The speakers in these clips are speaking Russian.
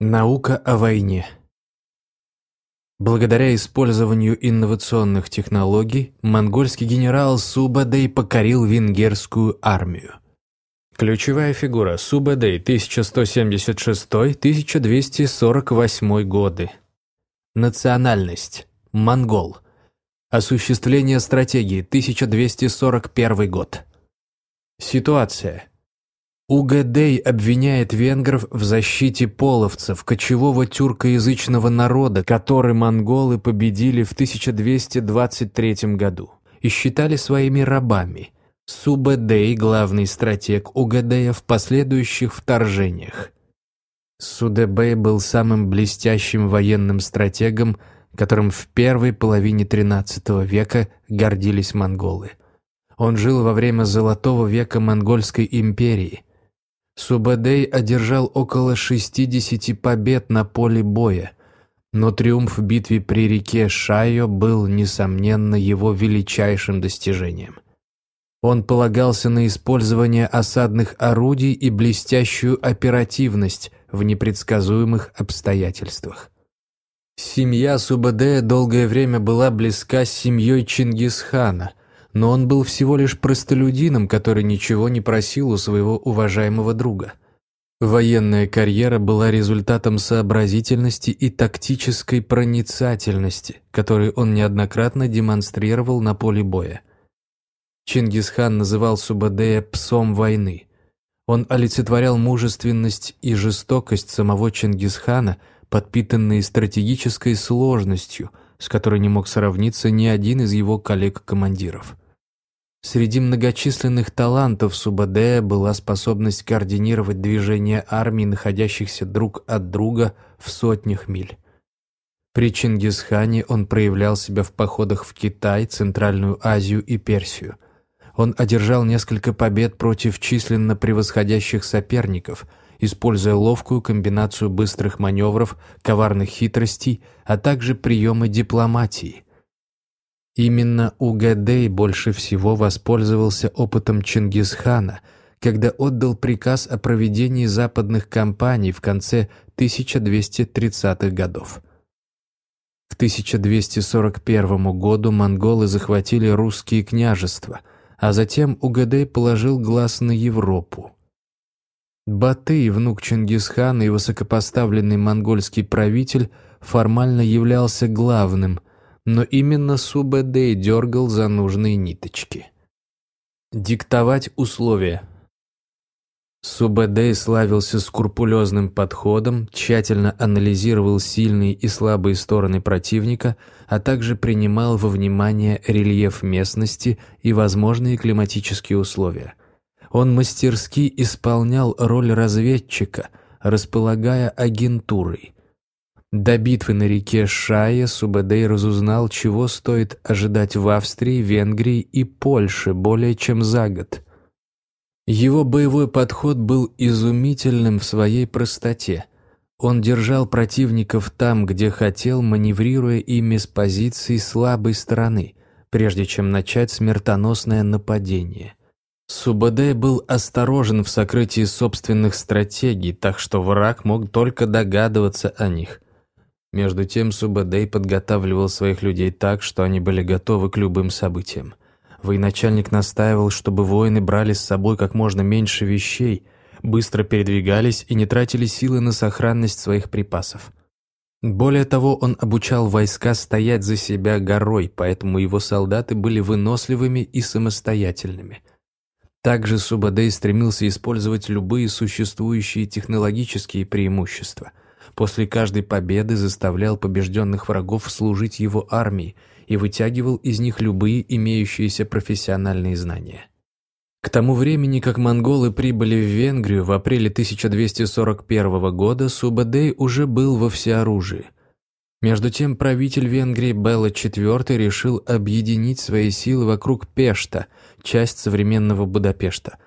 Наука о войне Благодаря использованию инновационных технологий, монгольский генерал Субадей покорил венгерскую армию. Ключевая фигура Субадей 1176-1248 годы. Национальность – монгол. Осуществление стратегии 1241 год. Ситуация – Угадей обвиняет венгров в защите половцев, кочевого тюркоязычного народа, который монголы победили в 1223 году и считали своими рабами. Субэдей – главный стратег Угадея в последующих вторжениях. Судебей был самым блестящим военным стратегом, которым в первой половине XIII века гордились монголы. Он жил во время Золотого века Монгольской империи – Субадей одержал около 60 побед на поле боя, но триумф в битве при реке Шайо был, несомненно, его величайшим достижением. Он полагался на использование осадных орудий и блестящую оперативность в непредсказуемых обстоятельствах. Семья Субадея долгое время была близка с семьей Чингисхана, но он был всего лишь простолюдином, который ничего не просил у своего уважаемого друга. Военная карьера была результатом сообразительности и тактической проницательности, которую он неоднократно демонстрировал на поле боя. Чингисхан называл Субадея «псом войны». Он олицетворял мужественность и жестокость самого Чингисхана, подпитанные стратегической сложностью, с которой не мог сравниться ни один из его коллег-командиров. Среди многочисленных талантов Субадея была способность координировать движения армий, находящихся друг от друга в сотнях миль. При Чингисхане он проявлял себя в походах в Китай, Центральную Азию и Персию. Он одержал несколько побед против численно превосходящих соперников, используя ловкую комбинацию быстрых маневров, коварных хитростей, а также приемы дипломатии – Именно Угадей больше всего воспользовался опытом Чингисхана, когда отдал приказ о проведении западных кампаний в конце 1230-х годов. К 1241 году монголы захватили русские княжества, а затем Угадей положил глаз на Европу. Батый, внук Чингисхана и высокопоставленный монгольский правитель, формально являлся главным – но именно Субэдэй дергал за нужные ниточки. Диктовать условия. Субэдэй славился скрупулезным подходом, тщательно анализировал сильные и слабые стороны противника, а также принимал во внимание рельеф местности и возможные климатические условия. Он мастерски исполнял роль разведчика, располагая агентурой – до битвы на реке Шая Субадей разузнал, чего стоит ожидать в Австрии, Венгрии и Польше более чем за год. Его боевой подход был изумительным в своей простоте. Он держал противников там, где хотел, маневрируя ими с позиции слабой стороны, прежде чем начать смертоносное нападение. Субадей был осторожен в сокрытии собственных стратегий, так что враг мог только догадываться о них – между тем Субадей подготавливал своих людей так, что они были готовы к любым событиям. Военачальник настаивал, чтобы воины брали с собой как можно меньше вещей, быстро передвигались и не тратили силы на сохранность своих припасов. Более того, он обучал войска стоять за себя горой, поэтому его солдаты были выносливыми и самостоятельными. Также Субадей стремился использовать любые существующие технологические преимущества – После каждой победы заставлял побежденных врагов служить его армии и вытягивал из них любые имеющиеся профессиональные знания. К тому времени, как монголы прибыли в Венгрию в апреле 1241 года, Субадей уже был во всеоружии. Между тем правитель Венгрии Белла IV решил объединить свои силы вокруг Пешта, часть современного Будапешта,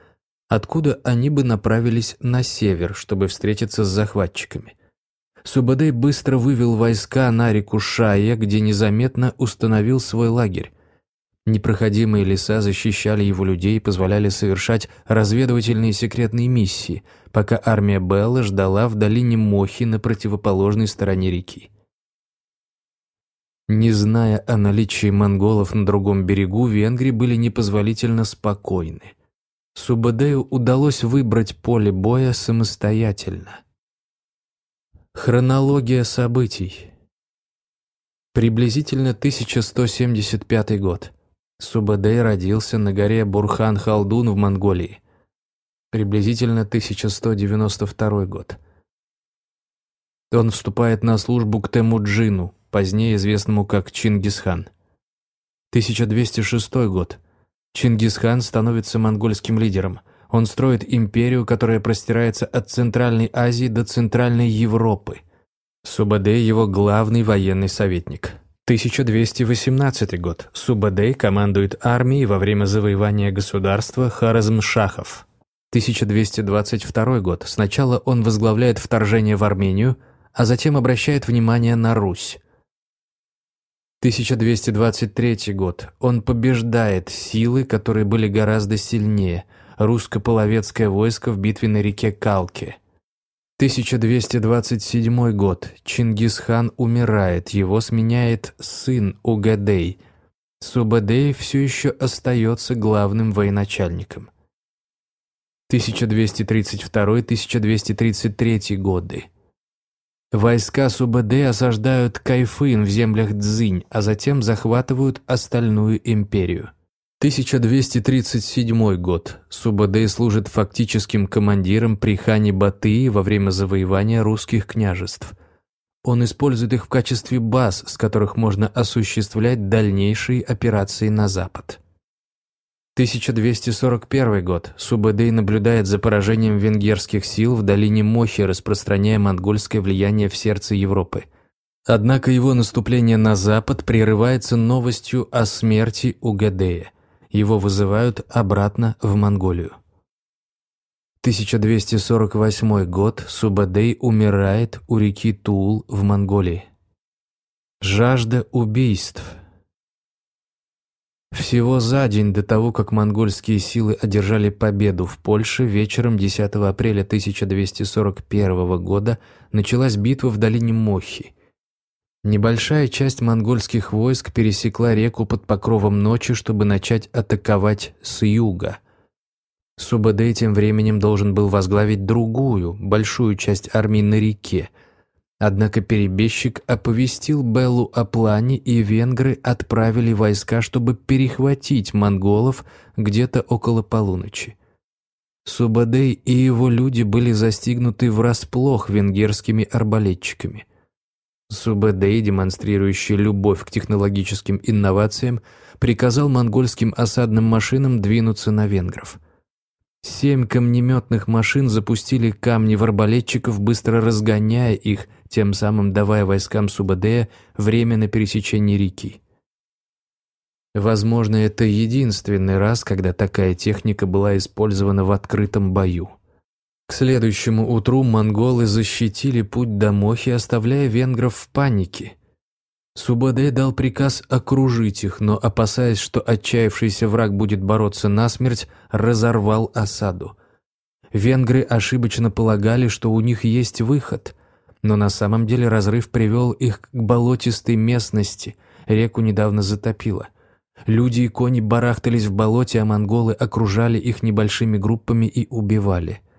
откуда они бы направились на север, чтобы встретиться с захватчиками. Субадей быстро вывел войска на реку Шая, где незаметно установил свой лагерь. Непроходимые леса защищали его людей и позволяли совершать разведывательные секретные миссии, пока армия Белла ждала в долине Мохи на противоположной стороне реки. Не зная о наличии монголов на другом берегу, венгры были непозволительно спокойны. Субадею удалось выбрать поле боя самостоятельно. Хронология событий. Приблизительно 1175 год. Субадей родился на горе Бурхан-Халдун в Монголии. Приблизительно 1192 год. Он вступает на службу к Темуджину, позднее известному как Чингисхан. 1206 год. Чингисхан становится монгольским лидером. Он строит империю, которая простирается от Центральной Азии до Центральной Европы. Субадей – его главный военный советник. 1218 год. Субадей командует армией во время завоевания государства Харазмшахов. 1222 год. Сначала он возглавляет вторжение в Армению, а затем обращает внимание на Русь. 1223 год. Он побеждает силы, которые были гораздо сильнее. Русско-половецкое войско в битве на реке Калке. 1227 год. Чингисхан умирает, его сменяет сын Угадей. Субадей все еще остается главным военачальником. 1232-1233 годы. Войска Субэдэ осаждают Кайфын в землях Цзинь, а затем захватывают остальную империю. 1237 год. Субадей служит фактическим командиром при хане Батыя во время завоевания русских княжеств. Он использует их в качестве баз, с которых можно осуществлять дальнейшие операции на запад. 1241 год. Субэдэй наблюдает за поражением венгерских сил в долине Мохи, распространяя монгольское влияние в сердце Европы. Однако его наступление на запад прерывается новостью о смерти Угадея его вызывают обратно в Монголию. 1248 год Субадей умирает у реки Тул в Монголии. Жажда убийств. Всего за день до того, как монгольские силы одержали победу в Польше, вечером 10 апреля 1241 года началась битва в долине Мохи – Небольшая часть монгольских войск пересекла реку под покровом ночи, чтобы начать атаковать с юга. Субадей тем временем должен был возглавить другую, большую часть армии на реке. Однако перебежчик оповестил Беллу о плане, и венгры отправили войска, чтобы перехватить монголов где-то около полуночи. Субадей и его люди были застигнуты врасплох венгерскими арбалетчиками. Субэдэй, демонстрирующий любовь к технологическим инновациям, приказал монгольским осадным машинам двинуться на венгров. Семь камнеметных машин запустили камни в арбалетчиков, быстро разгоняя их, тем самым давая войскам Субэдэя время на пересечении реки. Возможно, это единственный раз, когда такая техника была использована в открытом бою. К следующему утру монголы защитили путь до Мохи, оставляя венгров в панике. Субадей дал приказ окружить их, но, опасаясь, что отчаявшийся враг будет бороться насмерть, разорвал осаду. Венгры ошибочно полагали, что у них есть выход, но на самом деле разрыв привел их к болотистой местности, реку недавно затопило. Люди и кони барахтались в болоте, а монголы окружали их небольшими группами и убивали –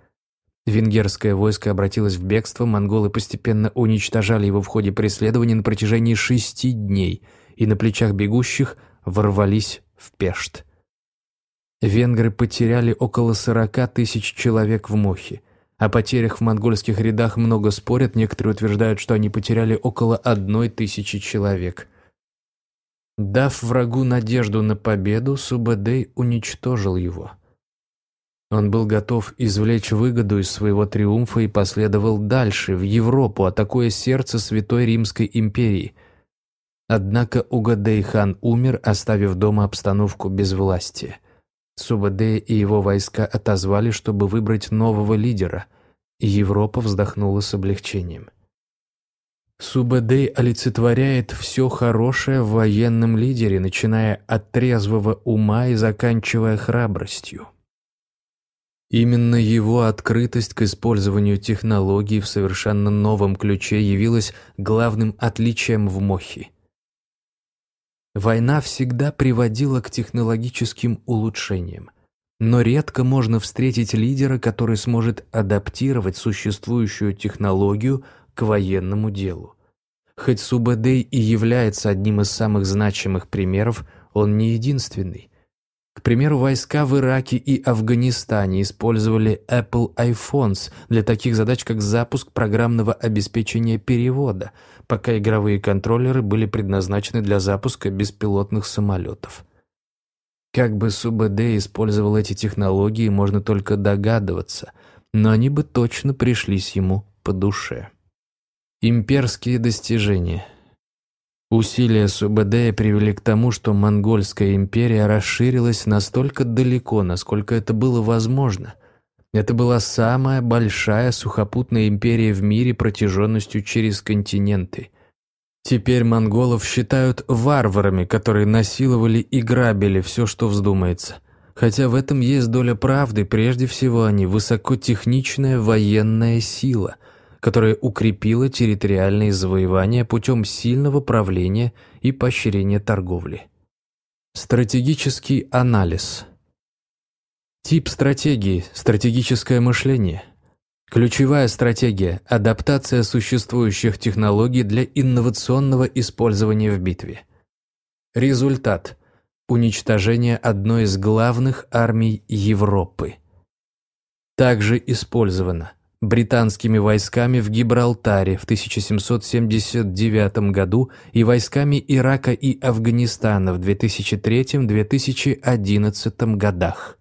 Венгерское войско обратилось в бегство, монголы постепенно уничтожали его в ходе преследования на протяжении шести дней и на плечах бегущих ворвались в Пешт. Венгры потеряли около сорока тысяч человек в Мохе. О потерях в монгольских рядах много спорят, некоторые утверждают, что они потеряли около одной тысячи человек. Дав врагу надежду на победу, Субадей уничтожил его – он был готов извлечь выгоду из своего триумфа и последовал дальше, в Европу, атакуя сердце Святой Римской империи. Однако Угадей-хан умер, оставив дома обстановку без власти. Субадея и его войска отозвали, чтобы выбрать нового лидера, и Европа вздохнула с облегчением. Субэдэй олицетворяет все хорошее в военном лидере, начиная от трезвого ума и заканчивая храбростью. Именно его открытость к использованию технологий в совершенно новом ключе явилась главным отличием в Мохи. Война всегда приводила к технологическим улучшениям, но редко можно встретить лидера, который сможет адаптировать существующую технологию к военному делу. Хоть Субэдэй и является одним из самых значимых примеров, он не единственный. К примеру, войска в Ираке и Афганистане использовали Apple iPhones для таких задач, как запуск программного обеспечения перевода, пока игровые контроллеры были предназначены для запуска беспилотных самолетов. Как бы СУБД использовал эти технологии, можно только догадываться, но они бы точно пришлись ему по душе. Имперские достижения. Усилия СУБД привели к тому, что Монгольская империя расширилась настолько далеко, насколько это было возможно. Это была самая большая сухопутная империя в мире протяженностью через континенты. Теперь монголов считают варварами, которые насиловали и грабили все, что вздумается. Хотя в этом есть доля правды, прежде всего они высокотехничная военная сила – которая укрепила территориальные завоевания путем сильного правления и поощрения торговли. Стратегический анализ. Тип стратегии – стратегическое мышление. Ключевая стратегия – адаптация существующих технологий для инновационного использования в битве. Результат – уничтожение одной из главных армий Европы. Также использовано – британскими войсками в Гибралтаре в 1779 году и войсками Ирака и Афганистана в 2003-2011 годах.